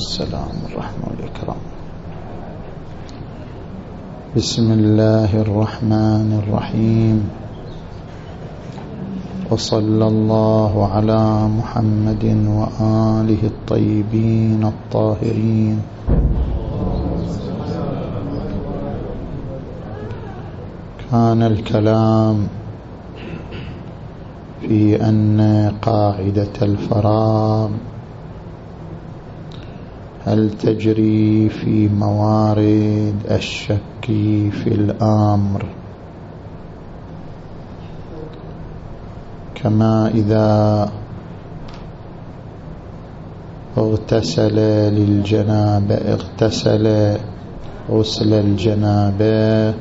السلام الرحمة والإكرام بسم الله الرحمن الرحيم. وصلى الله على محمد وآله الطيبين الطاهرين. كان الكلام في أن قاعدة الفراغ هل تجري في موارد الشك في الأمر؟ كما إذا اغتسل للجنابه اغتسل غسل الجنابه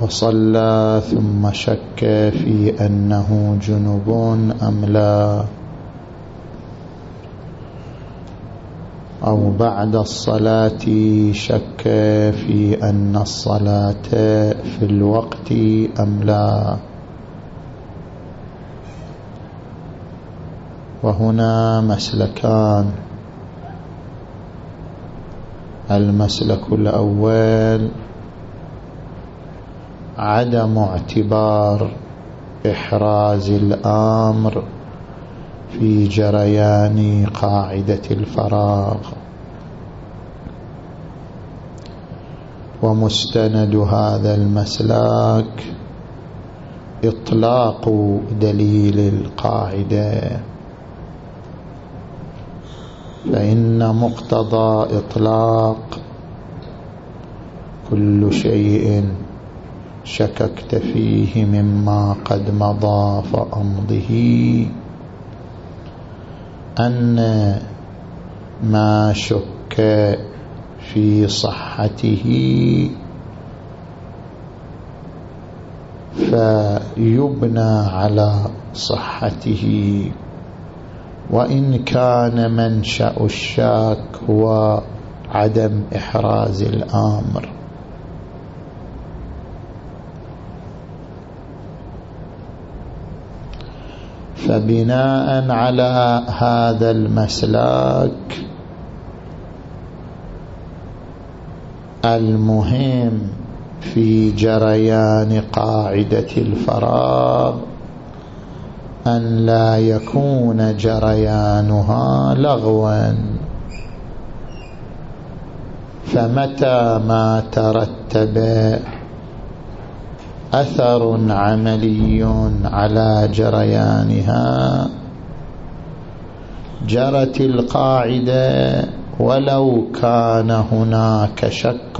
وصلى ثم شك في أنه جنب أم لا أو بعد الصلاة شك في أن الصلاة في الوقت أم لا. وهنا مسلكان. المسلك الأول عدم اعتبار إحراز الأمر في جريان قاعدة الفراغ. ومستند هذا المسلاك إطلاق دليل القاعدة. فإن مقتضى إطلاق كل شيء شككت فيه مما قد مضى فأمضه. أن ما شك في صحته فيبنى على صحته. وإن كان منشأ الشاك هو عدم إحراز الأمر. فبناء على هذا المسلاك المهم في جريان قاعدة الفراغ أن لا يكون جريانها لغوا. فمتى ما ترتب أثر عملي على جريانها؟ جرت القاعدة ولو كان هناك شك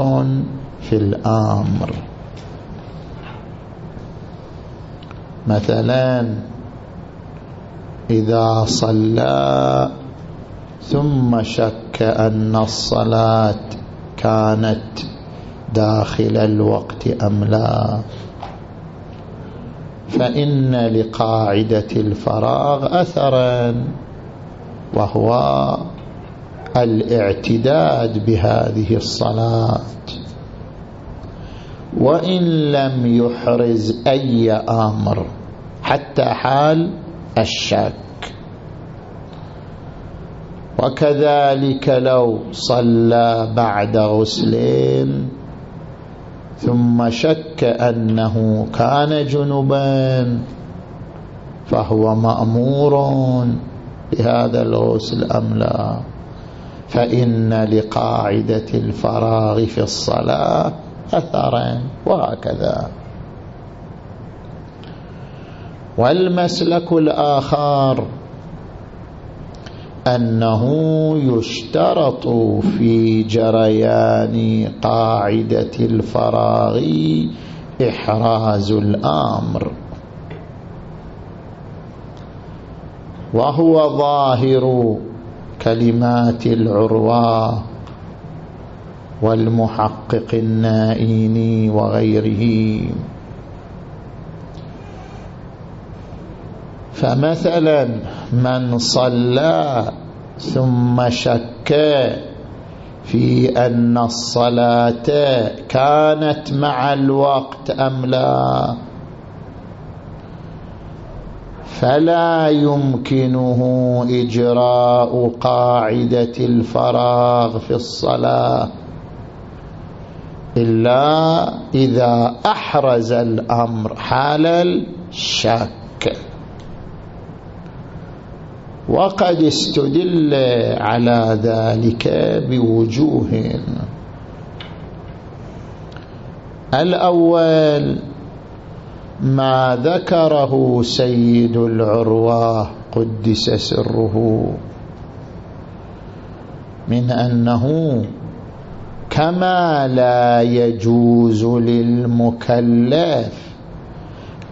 في الأمر. مثلا إذا صلى ثم شك أن الصلاة كانت داخل الوقت أم لا. فإن لقاعدة الفراغ أثرا وهو الاعتداد بهذه الصلاة. وإن لم يحرز أي أمر حتى حال الشك. وكذلك لو صلى بعد غسلين ثم شك أنه كان جنبا فهو مأمور بهذا الغسل أم لا. فإن لقاعدة الفراغ في الصلاة أثرا وهكذا. والمسلك الآخر أنه يشترط في جريان قاعدة الفراغ إحراز الأمر. وهو ظاهر كلمات العروة والمحقق النائين وغيره. فمثلا من صلى ثم شك في أن الصلاة كانت مع الوقت أم لا؟ فلا يمكنه إجراء قاعدة الفراغ في الصلاة إلا إذا أحرز الأمر حال الشك. وقد استدل على ذلك بوجوه. الأول ما ذكره سيد العروة قدس سره من أنه كما لا يجوز للمكلف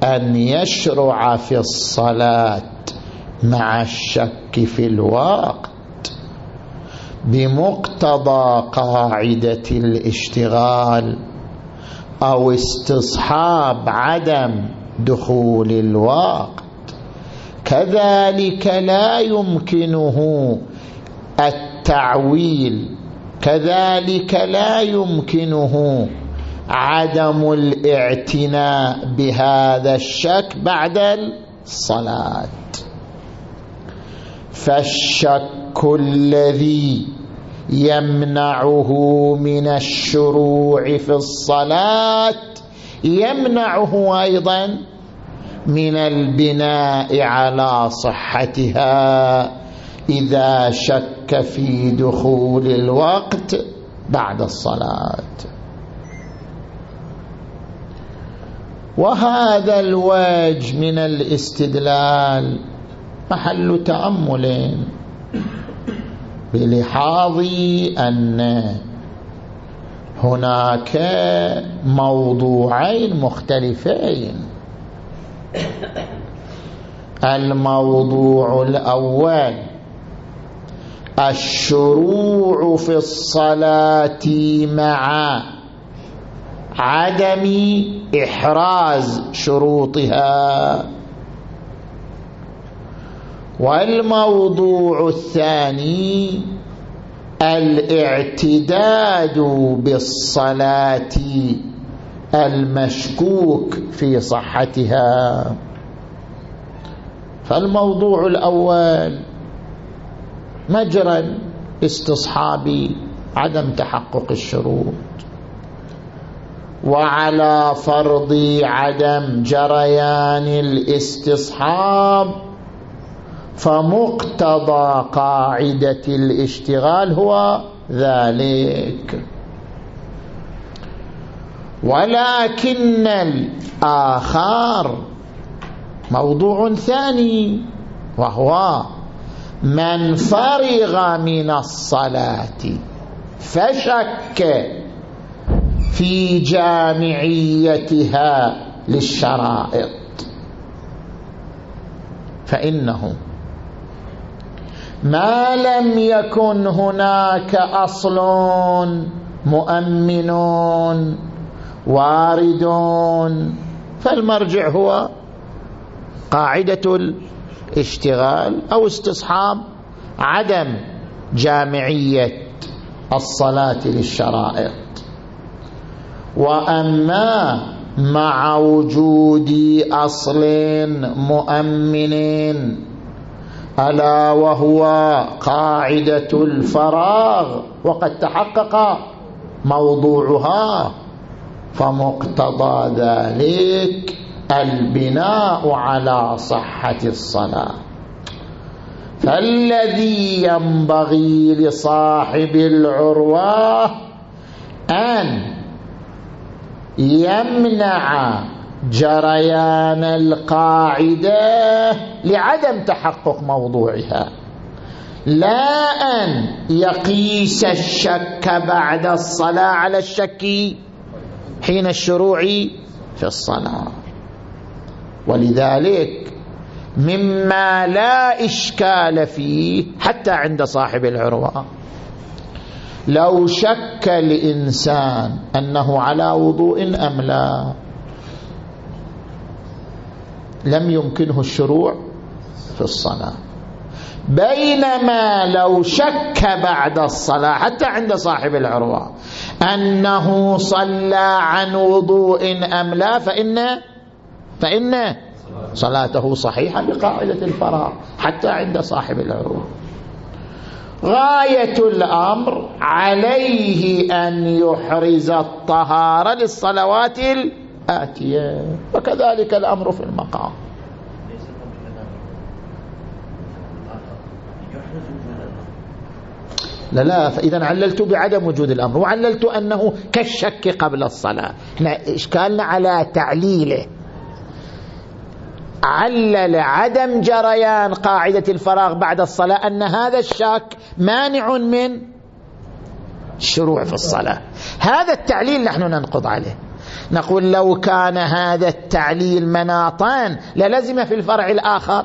أن يشرع في الصلاة مع الشك في الوقت بمقتضى قاعدة الاشتغال أو استصحاب عدم دخول الوقت. كذلك لا يمكنه التعويل. كذلك لا يمكنه عدم الاعتناء بهذا الشك بعد الصلاة. فالشك الذي يمنعه من الشروع في الصلاة يمنعه أيضا من البناء على صحتها إذا شك في دخول الوقت بعد الصلاة. وهذا الوجه من الاستدلال محل تأمل. بلحاظ أن هناك موضوعين مختلفين. الموضوع الأول الشروع في الصلاة مع عدم إحراز شروطها. والموضوع الثاني الاعتداد بالصلاة المشكوك في صحتها. فالموضوع الأول مجرى استصحاب عدم تحقق الشروط وعلى فرض عدم جريان الاستصحاب فمقتضى قاعدة الاشتغال هو ذلك. ولكن الآخر موضوع ثاني وهو من فرغ من الصلاة فشك في جامعيتها للشرائط فإنه ما لم يكن هناك أصل مؤمن وارد فالمرجع هو قاعدة الاشتغال أو استصحاب عدم جامعية الصلاة للشرائط. وأما مع وجود أصل مؤمن ألا وهو قاعدة الفراغ. وقد تحقق موضوعها فمقتضى ذلك البناء على صحة الصلاة. فالذي ينبغي لصاحب العروة أن يمنع جريان القاعدة لعدم تحقق موضوعها. لا أن يقيس الشك بعد الصلاة على الشك حين الشروع في الصلاة. ولذلك مما لا إشكال فيه حتى عند صاحب العروة. لو شك الإنسان أنه على وضوء أم لا لم يمكنه الشروع في الصلاة. بينما لو شك بعد الصلاة حتى عند صاحب العروة أنه صلى عن وضوء أم لا فإن فإن صلاته صحيحة بقاعدة الفراغ حتى عند صاحب العروة. غاية الأمر عليه أن يحرز الطهارة للصلوات الآتية وكذلك الأمر في المقام. لا لا فإذا عللت بعدم وجود الأمر وعللت أنه كالشك قبل الصلاة. إحنا إشكالنا على تعليله. علل عدم جريان قاعدة الفراغ بعد الصلاة أن هذا الشك مانع من الشروع في الصلاة. هذا التعليل نحن ننقض عليه. نقول لو كان هذا التعليل مناطان للزم في الفرع الآخر.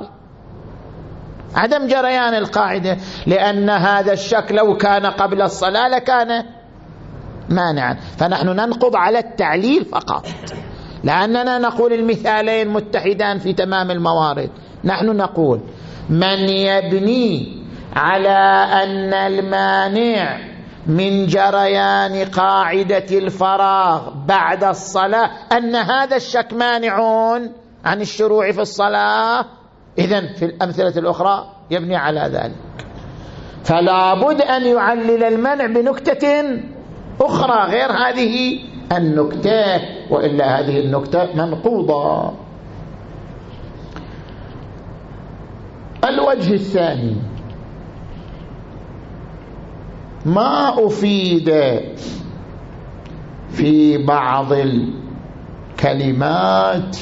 عدم جريان القاعدة لأن هذا الشك لو كان قبل الصلاة لكان مانعا. فنحن ننقض على التعليل فقط. لأننا نقول المثالين متحدان في تمام الموارد. نحن نقول من يبني على أن المانع من جريان قاعدة الفراغ بعد الصلاة أن هذا الشك مانع عن الشروع في الصلاة؟ إذن في الأمثلة الأخرى يبني على ذلك. فلا بد أن يعلل المنع بنكتة أخرى غير هذه النكتة وإلا هذه النكتة منقوضة. الوجه الثاني ما أفيد في بعض الكلمات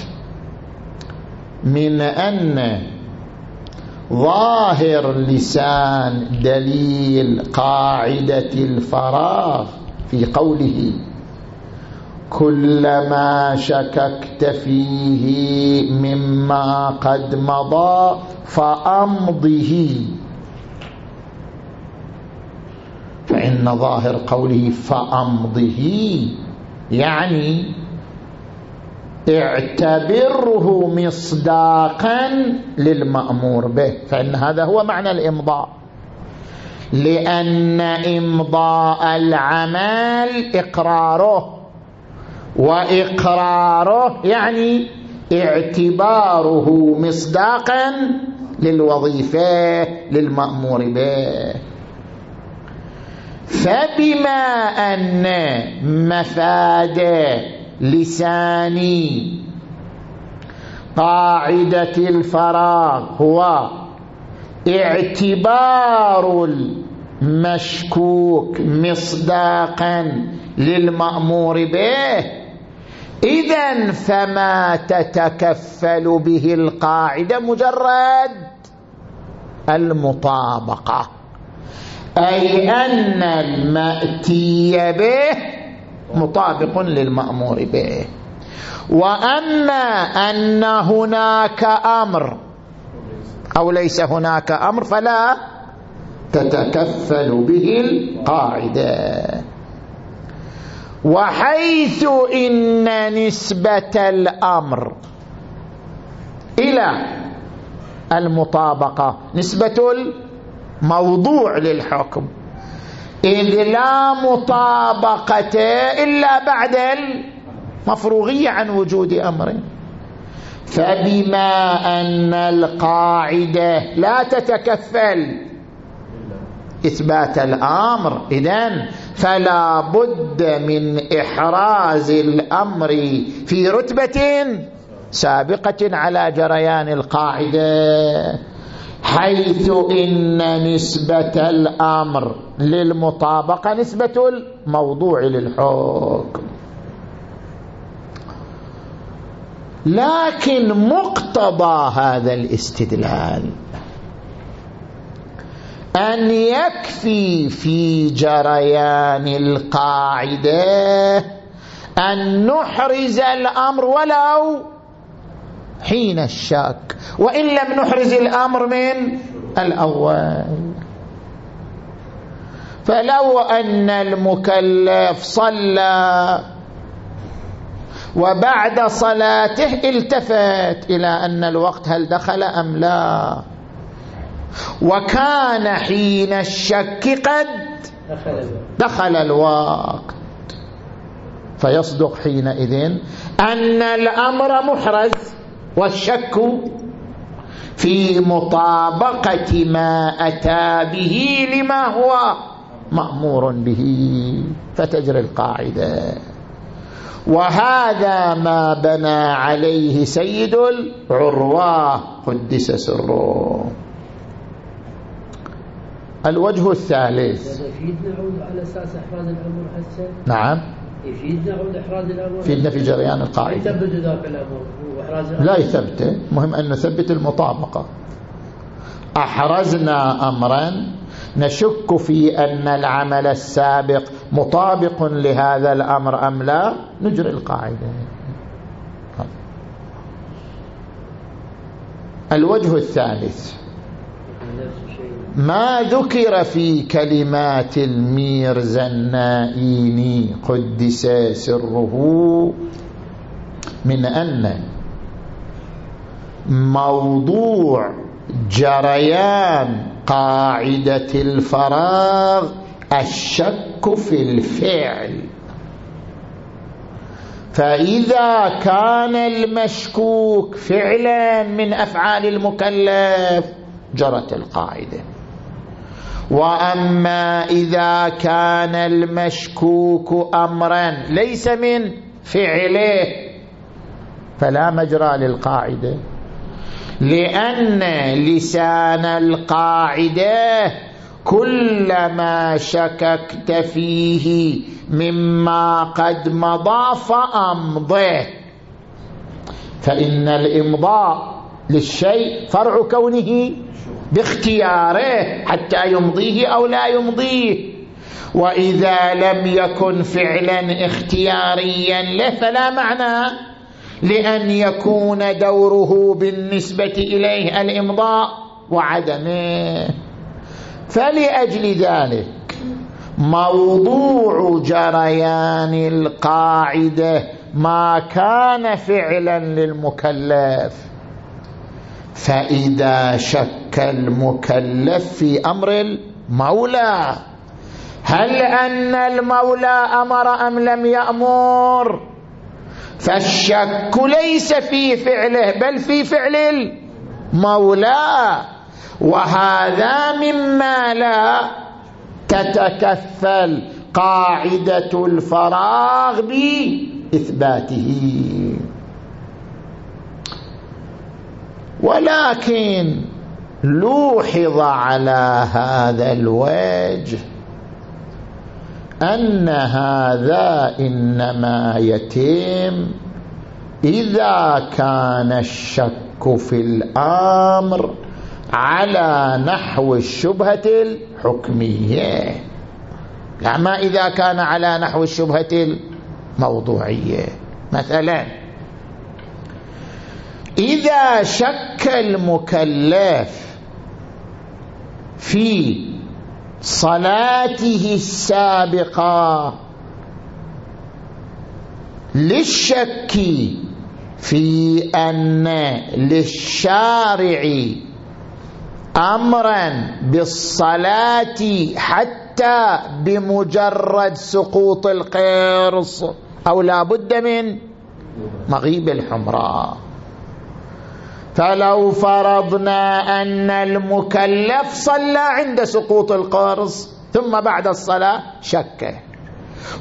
من أن ظاهر لسان دليل قاعدة الفراغ في قوله كلما شككت فيه مما قد مضى فأمضه. فإن ظاهر قوله فأمضه يعني اعتبره مصداقا للمأمور به فإن هذا هو معنى الإمضاء. لأن إمضاء العمل إقراره وإقراره يعني اعتباره مصداقا للوظيفة للمأمور به. فبما أن مفاد لساني قاعدة الفراغ هو اعتبار المشكوك مصداقا للمأمور به. إذا فما تتكفل به القاعدة مجرد المطابقة. أي أن المأتي به مطابق للمأمور به. وأما أن هناك أمر أو ليس هناك أمر فلا تتكفل به القاعدة. وحيث إن نسبة الأمر إلى المطابقة نسبة الموضوع للحكم. إذ لا مطابقة إلا بعد المفروغية عن وجود أمر. فبما أن القاعدة لا تتكفل إثبات الأمر إذن فلا بد من إحراز الأمر في رتبة سابقة على جريان القاعدة. حيث إن نسبة الأمر للمطابقة نسبة الموضوع للحكم. لكن مقتضى هذا الاستدلال أن يكفي في جريان القاعدة أن نحرز الأمر ولو حين الشك وإن لم نحرز الأمر من الأول. فلو أن المكلف صلى وبعد صلاته التفت إلى أن الوقت هل دخل أم لا. وكان حين الشك قد دخل الوقت. فيصدق حينئذ أن الأمر محرز. والشك في مطابقة ما أتى به لما هو مأمور به. فتجري القاعدة. وهذا ما بنى عليه سيد العروة قدس سره. الوجه الثالث. نعم. يفيدنا يفيدنا في جريان القاعدة. يثبت ذاك الامر واحراز لا يثبته مهم أن نثبت المطابقة. أحرزنا امرا نشك في أن العمل السابق مطابق لهذا الأمر أم لا؟ نجري القاعدة. الوجه الثالث. ما ذكر في كلمات الميرزا النائيني قدس سره من أن موضوع جريان قاعدة الفراغ الشك في الفعل. فإذا كان المشكوك فعلا من أفعال المكلف جرت القاعدة. وأما إذا كان المشكوك أمرا ليس من فعله فلا مجرى للقاعدة. لأن لسان القاعدة كلما شككت فيه مما قد مضى فأمضه. فإن الإمضاء للشيء فرع كونه باختياره حتى يمضيه أو لا يمضيه. وإذا لم يكن فعلا اختياريا له فلا معنى لأن يكون دوره بالنسبة إليه الإمضاء وعدمه. فلأجل ذلك موضوع جريان القاعدة ما كان فعلا للمكلف. فإذا شك المكلف في أمر المولى هل أن المولى أمر أم لم يأمر؟ فالشك ليس في فعله بل في فعل المولى وهذا مما لا تتكفل قاعدة الفراغ بإثباته. ولكن لوحظ على هذا الوجه أن هذا إنما يتم إذا كان الشك في الأمر على نحو الشبهة الحكمية. لا ما إذا كان على نحو الشبهة الموضوعية. مثلا إذا شك المكلف في صلاته السابقة للشك في أن للشارع أمرا بالصلاة حتى بمجرد سقوط القرص أو لا بد من مغيب الحمراء. فلو فرضنا أن المكلف صلى عند سقوط القرص ثم بعد الصلاة شك.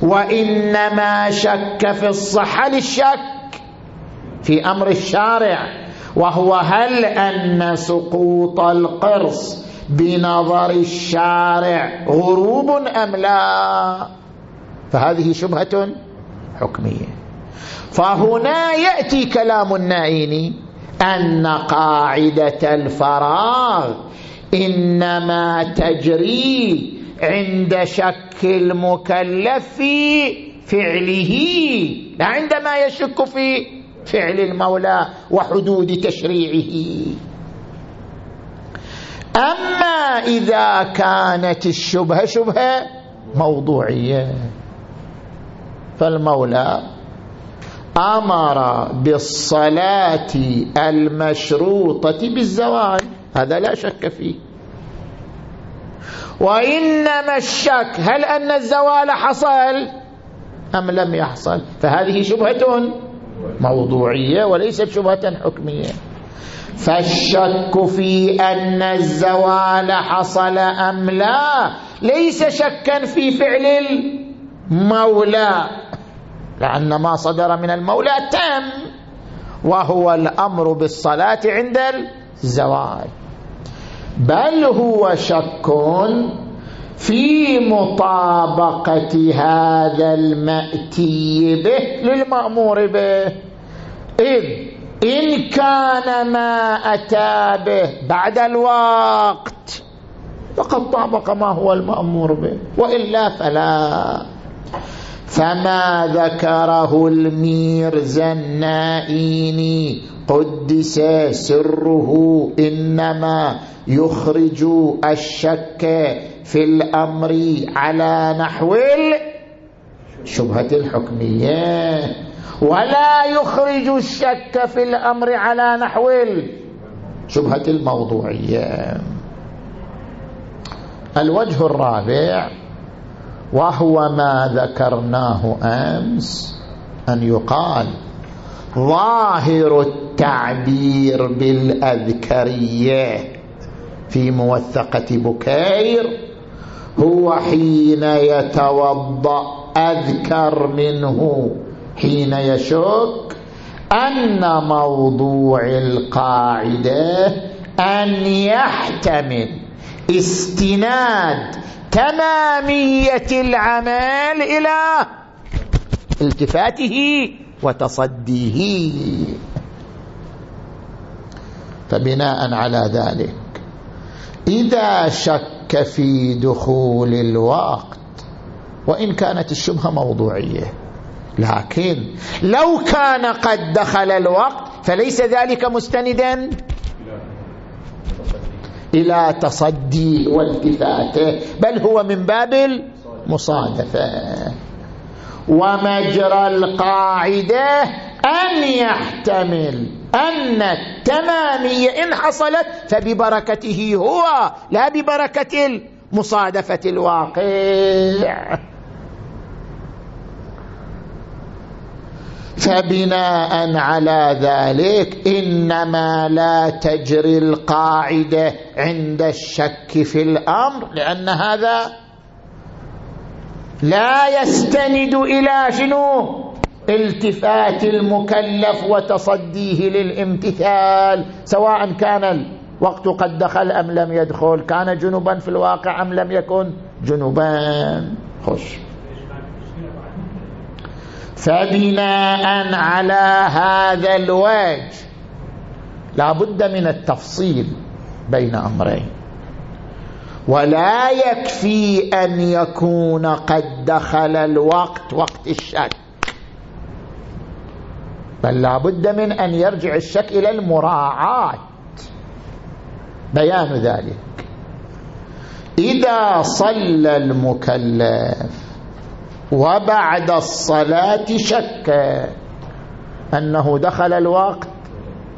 وإنما شك في الصحة للشك في أمر الشارع وهو هل أن سقوط القرص بنظر الشارع غروب أم لا؟ فهذه شبهة حكمية. فهنا يأتي كلام النائيني أن قاعدة الفراغ إنما تجري عند شك المكلف في فعله لا عندما يشك في فعل المولى وحدود تشريعه. أما إذا كانت الشبهة شبهة موضوعية فالمولى أمر بالصلاة المشروطة بالزوال هذا لا شك فيه. وإنما الشك هل أن الزوال حصل؟ أم لم يحصل؟ فهذه شبهة موضوعية وليست شبهة حكمية. فالشك في أن الزوال حصل أم لا ليس شكا في فعل المولى. لأن ما صدر من المولى تم وهو الأمر بالصلاة عند الزوال. بل هو شك في مطابقة هذا المأتي به للمأمور به. إذ إن كان ما أتى به بعد الوقت فقد طابق ما هو المأمور به وإلا فلا. فما ذكره الميرزا النائيني قدس سره إنما يخرج الشك في الأمر على نحو الشبهة الحكمية ولا يخرج الشك في الأمر على نحو الشبهة الموضوعية. الوجه الرابع وهو ما ذكرناه أمس أن يقال ظاهر التعبير بالأذكرية في موثقة بكير هو حين يتوضأ أذكر منه حين يشك أن موضوع القاعدة أن يحتمل استناد تمامية العمل إلى التفاته وتصديه. فبناء على ذلك إذا شك في دخول الوقت وإن كانت الشبهة موضوعية لكن لو كان قد دخل الوقت فليس ذلك مستندا. إلى تصدي والتفاته بل هو من باب المصادفة. ومجرى القاعدة أن يحتمل أن التمامية إن حصلت فببركته هو لا ببركة المصادفة الواقع. فبناء على ذلك إنما لا تجري القاعدة عند الشك في الأمر لأن هذا لا يستند إلى شنو؟ التفات المكلف وتصديه للامتثال سواء كان الوقت قد دخل أم لم يدخل كان جنوبا في الواقع أم لم يكن جنوبا خش فبناء على هذا الوجه. لا بد من التفصيل بين أمرين. ولا يكفي أن يكون قد دخل الوقت وقت الشك. بل لا بد من أن يرجع الشك إلى المراعاة. بيان ذلك. إذا صلى المكلف وبعد الصلاة شك أنه دخل الوقت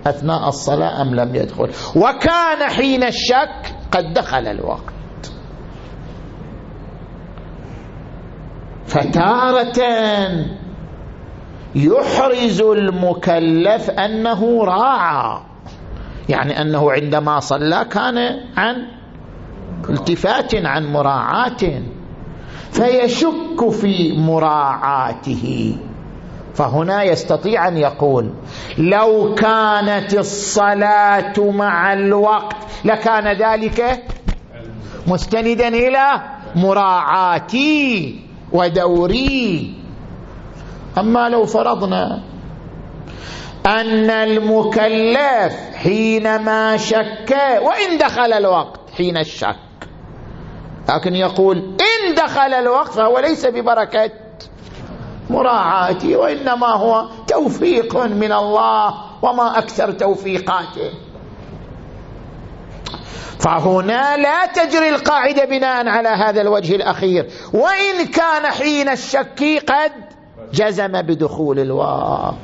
أثناء الصلاة أم لم يدخل. وكان حين الشك قد دخل الوقت. فتارة يحرز المكلف أنه راعى. يعني أنه عندما صلى كان عن التفات عن مراعاة. فيشك في مراعاته. فهنا يستطيع أن يقول لو كانت الصلاة مع الوقت لكان ذلك مستندا إلى مراعاتي ودوري. أما لو فرضنا أن المكلف حينما شك وإن دخل الوقت حين الشك لكن يقول إن دخل الوقت فهو ليس ببركة مراعاتي وإنما هو توفيق من الله وما أكثر توفيقاته. فهنا لا تجري القاعدة بناء على هذا الوجه الأخير. وإن كان حين الشك قد جزم بدخول الوقت.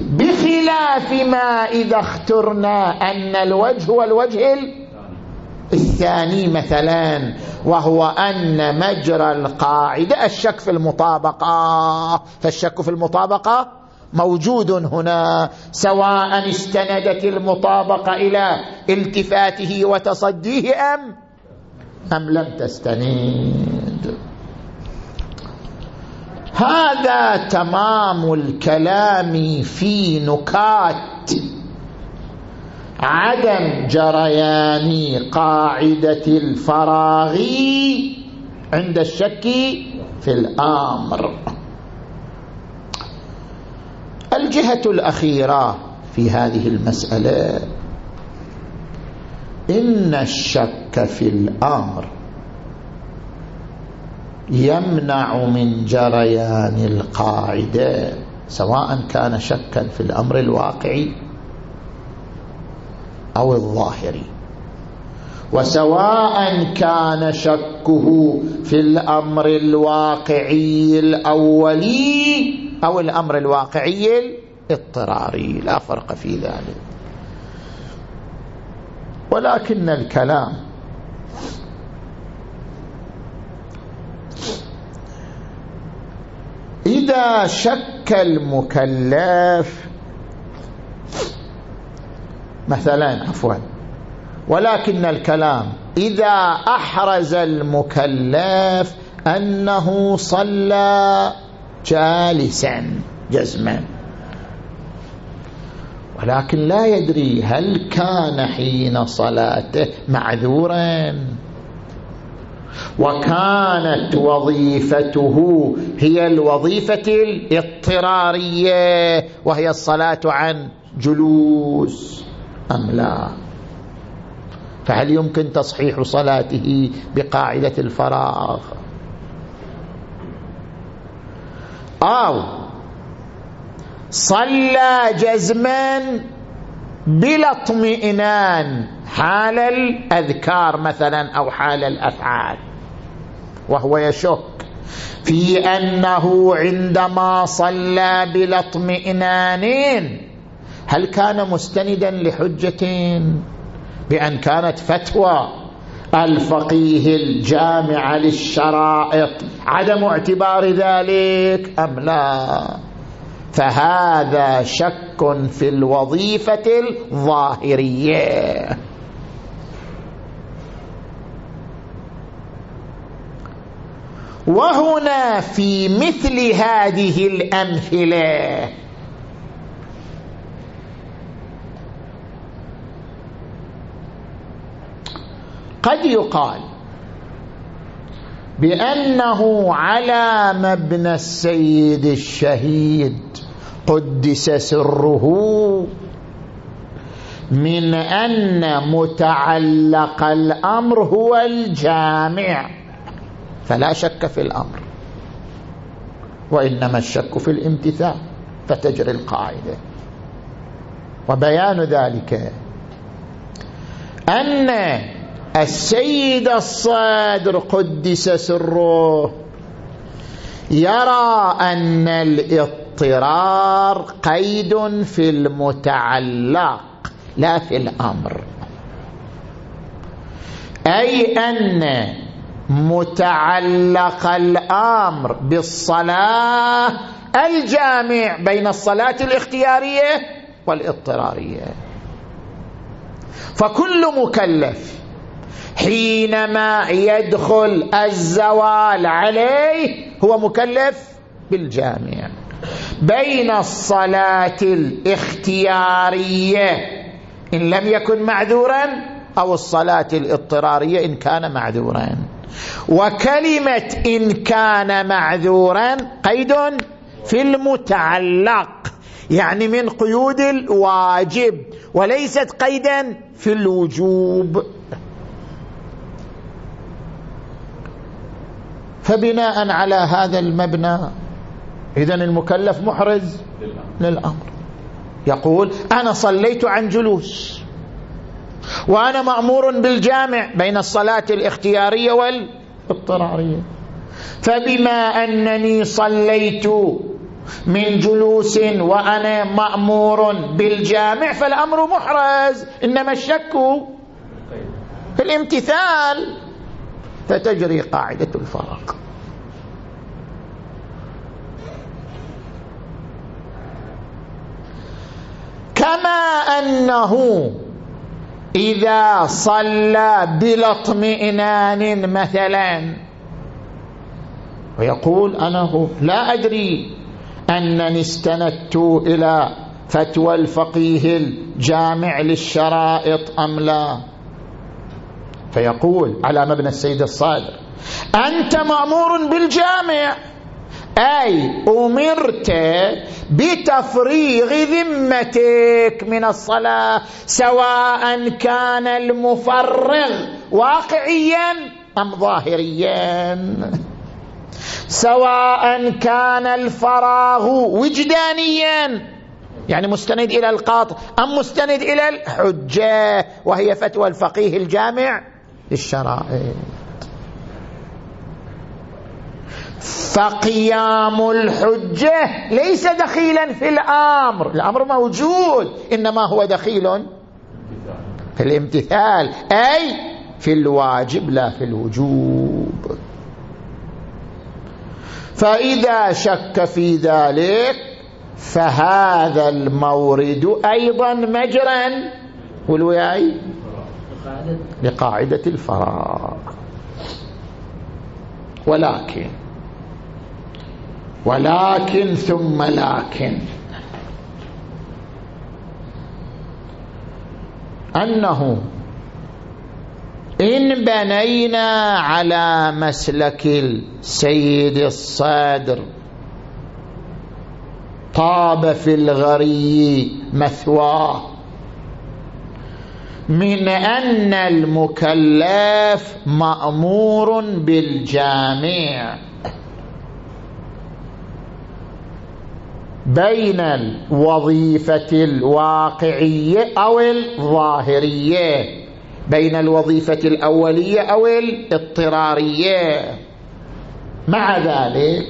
بخلاف ما إذا اخترنا أن الوجه هو الوجه الثاني مثلا وهو أن مجرى القاعدة الشك في المطابقة. فالشك في المطابقة موجود هنا سواء استندت المطابقة إلى التفاته وتصديه أم أم لم تستند. هذا تمام الكلام في نكات. عدم جريان قاعدة الفراغ عند الشك في الأمر. الجهة الأخيرة في هذه المسألة إن الشك في الأمر يمنع من جريان القاعدة سواء كان شكا في الأمر الواقعي أو الظاهري وسواء كان شكه في الأمر الواقعي الأولي أو الأمر الواقعي الاضطراري لا فرق في ذلك. ولكن الكلام إذا شك المكلف مثلا عفوا. ولكن الكلام إذا أحرز المكلف أنه صلى جالسا جزما. ولكن لا يدري هل كان حين صلاته معذورا. وكانت وظيفته هي الوظيفة الاضطرارية وهي الصلاة عن جلوس. أم لا؟ فهل يمكن تصحيح صلاته بقاعدة الفراغ؟ أو صلى جزما بلا اطمئنان حال الأذكار مثلا أو حال الأفعال وهو يشك في أنه عندما صلى بلا اطمئنان هل كان مستندا لحجة بأن كانت فتوى الفقيه الجامع للشرائط عدم اعتبار ذلك أم لا؟ فهذا شك في الوظيفة الظاهرية. وهنا في مثل هذه الأمثلة قد يقال بأنه على مبنى السيد الشهيد قدس سره من أن متعلق الأمر هو الجامع. فلا شك في الأمر وإنما الشك في الامتثال فتجري القاعدة. وبيان ذلك أن السيد الصادر قدس سره. يرى أن الاضطرار قيد في المتعلق لا في الأمر. أي أن متعلق الأمر بالصلاة الجامع بين الصلاة الاختيارية والاضطرارية. فكل مكلف حينما يدخل الزوال عليه هو مكلف بالجامع. بين الصلاة الاختيارية إن لم يكن معذورا أو الصلاة الاضطرارية إن كان معذورا. وكلمة إن كان معذورا قيد في المتعلق يعني من قيود الواجب وليست قيدا في الوجوب. فبناء على هذا المبنى إذا المكلف محرز للأمر. يقول أنا صليت عن جلوس وأنا مأمور بالجامع بين الصلاة الاختيارية والإضطرارية. فبما أنني صليت من جلوس وأنا مأمور بالجامع فالأمر محرز إنما الشك الامتثال. فتجري قاعدة الفرق. كما أنه إذا صلى بلا اطمئنان مثلا ويقول أنا هو لا أدري أنني استندت إلى فتوى الفقيه الجامع للشرائط أم لا. فيقول على مبنى السيد الصادر أنت مأمور بالجامع. أي أمرت بتفريغ ذمتك من الصلاة سواء كان المفرغ واقعيا أم ظاهريا. سواء كان الفراغ وجدانيا يعني مستند إلى القاطع أم مستند إلى الحجة وهي فتوى الفقيه الجامع. للشرائط. فقيام الحجة ليس دخيلا في الأمر. الأمر موجود إنما هو دخيل في الامتثال أي في الواجب لا في الوجوب. فإذا شك في ذلك فهذا المورد أيضا مجرا. والوياي لقاعدة الفراغ. ولكن ولكن ثم لكن. أنه إن بنينا على مسلك السيد الصادر طاب في الغري مثواه. من أن المكلف مأمور بالجامع. بين الوظيفة الواقعية أو الظاهرية. بين الوظيفة الأولية أو الاضطرارية. مع ذلك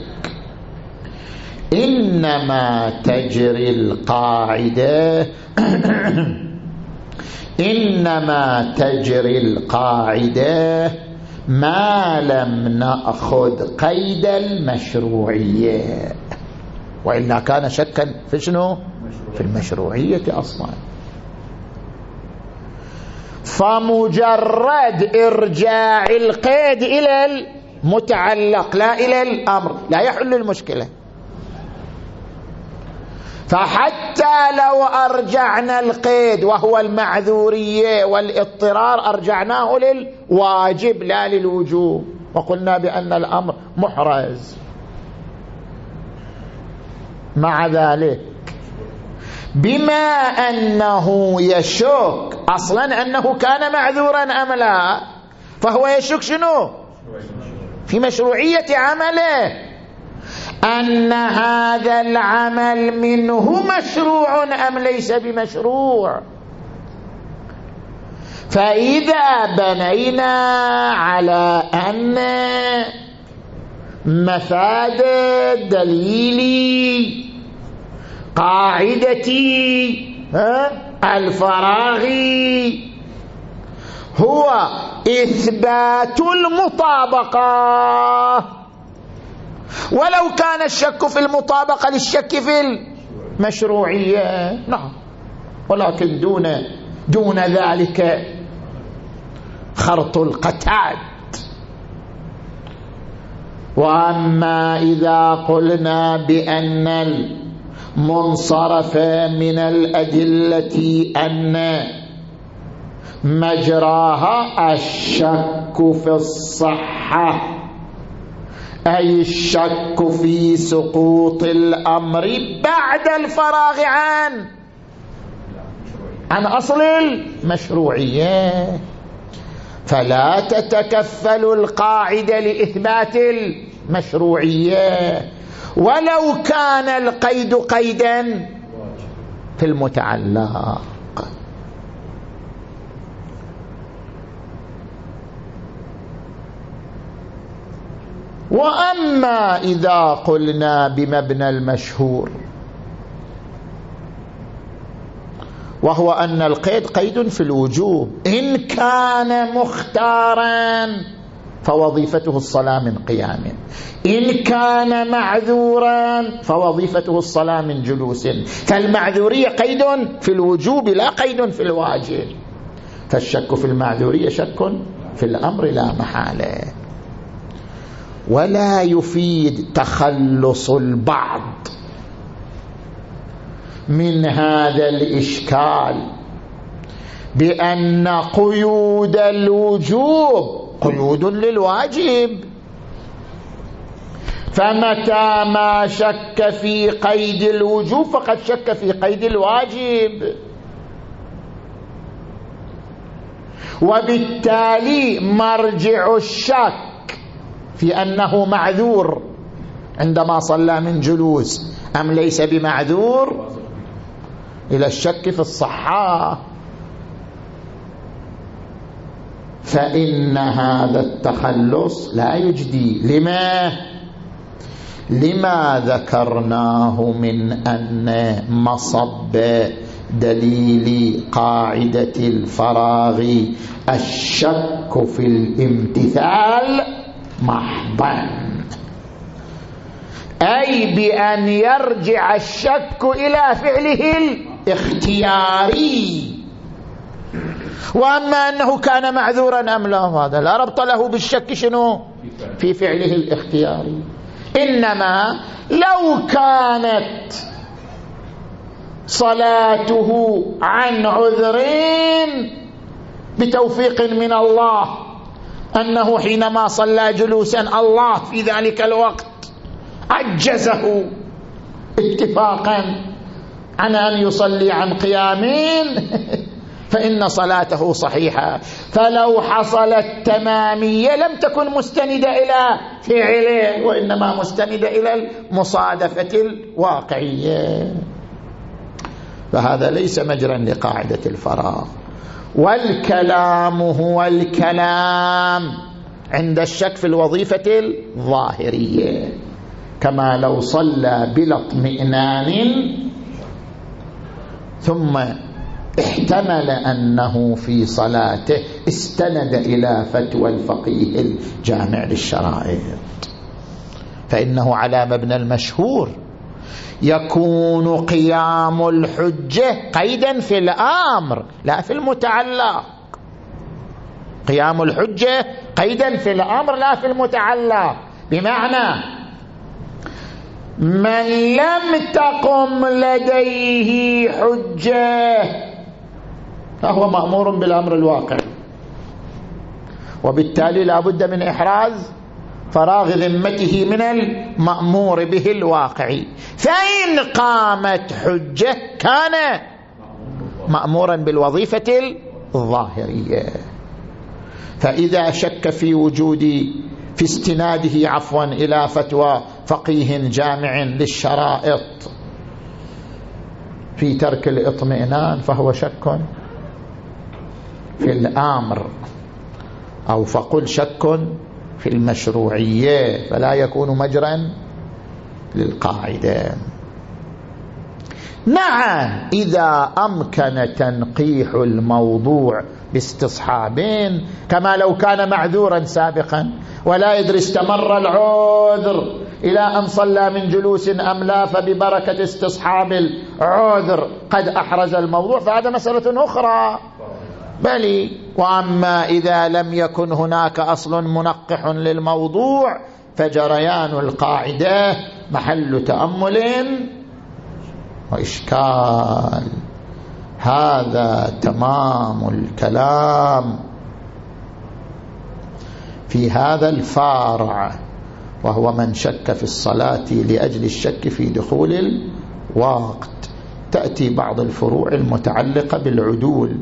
إنما تجري القاعدة إنما تجري القاعدة ما لم نأخذ قيد المشروعية. وإلا كان شكا في شنو؟ في المشروعية أصلا. فمجرد إرجاع القيد إلى المتعلق لا إلى الأمر لا يحل المشكلة. فحتى لو أرجعنا القيد وهو المعذورية والاضطرار أرجعناه للواجب لا للوجوب. وقلنا بأن الأمر محرز. مع ذلك بما أنه يشك أصلا أنه كان معذورا أم لا فهو يشك شنو؟ في مشروعية عمله. أن هذا العمل منه مشروع أم ليس بمشروع؟ فإذا بنينا على أن مفاد دليلي قاعدتي الفراغي هو إثبات المطابقة. ولو كان الشك في المطابقة للشك في المشروعية نعم. ولكن دون دون ذلك خرط القتاد وأما إذا قلنا بأن المنصرف من الأدلة أن مجراها الشك في الصحة. أي الشك في سقوط الأمر بعد الفراغ عن عن أصل المشروعية. فلا تتكفل القاعدة لإثبات المشروعية. ولو كان القيد قيدا في المتعلق. وأما إذا قلنا بمبنى المشهور وهو أن القيد قيد في الوجوب إن كان مختارا فوظيفته الصلاة من قيام إن كان معذورا فوظيفته الصلاة من جلوس فالمعذورية قيد في الوجوب لا قيد في الواجب فالشك في المعذورية شك في الأمر لا محالة. ولا يفيد تخلص البعض من هذا الإشكال بأن قيود الوجوب قيود للواجب. فمتى ما شك في قيد الوجوب فقد شك في قيد الواجب. وبالتالي مرجع الشك في أنه معذور عندما صلى من جلوس. أم ليس بمعذور؟ إلى الشك في الصحة. فإن هذا التخلص لا يجدي. لما؟ لما ذكرناه من أن مصب دليل قاعدة الفراغ. الشك في الامتثال. محضا. أي بأن يرجع الشك إلى فعله الاختياري. وأما أنه كان معذورا أم لا هذا لا ربط له بالشك شنو؟ في فعله الاختياري. إنما لو كانت صلاته عن عذرين بتوفيق من الله أنه حينما صلى جلوسا الله في ذلك الوقت عجزه اتفاقا عن أن يصلي عن قيامين فإن صلاته صحيحة. فلو حصلت تمامية لم تكن مستندة إلى فعله وإنما مستندة إلى المصادفة الواقعية. فهذا ليس مجرا لقاعدة الفراغ. والكلام هو الكلام عند الشك في الوظيفة الظاهرية. كما لو صلى بلا اطمئنان ثم احتمل أنه في صلاته استند إلى فتوى الفقيه الجامع للشرائط فإنه على مبنى المشهور يكون قيام الحجة قيدا في الأمر لا في المتعلق. قيام الحجة قيدا في الأمر لا في المتعلق. بمعنى من لم تقم لديه حجة فهو مأمور بالأمر الواقع. وبالتالي لا بد من إحراز فراغ ذمته من المأمور به الواقعي فإن قامت حجة كان مأمورا بالوظيفة الظاهرية. فإذا شك في وجود في استناده عفوا إلى فتوى فقيه جامع للشرائط في ترك الاطمئنان فهو شك في الأمر. أو فقل شك في المشروعيه فلا يكون مجرا للقاعدة. نعم إذا أمكن تنقيح الموضوع باستصحابين كما لو كان معذورا سابقا ولا يدري استمر العذر إلى أن صلى من جلوس أم لا فببركة استصحاب العذر قد أحرز الموضوع فهذا مسألة أخرى. بل وأما إذا لم يكن هناك أصل منقح للموضوع فجريان القاعدة محل تأمل وإشكال. هذا تمام الكلام. في هذا الفارع وهو من شك في الصلاة لأجل الشك في دخول الوقت تأتي بعض الفروع المتعلقة بالعدول.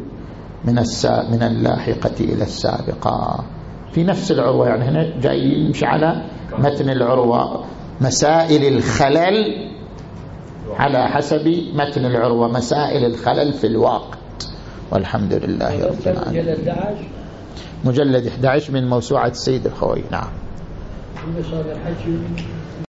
من السا من اللاحقة إلى السابقة. في نفس العروة يعني هنا جاي يمشي على متن العروة. مسائل الخلل على حسب متن العروة. مسائل الخلل في الوقت. والحمد لله رب العالمين. مجلد 11 من موسوعة السيد الخوي. نعم.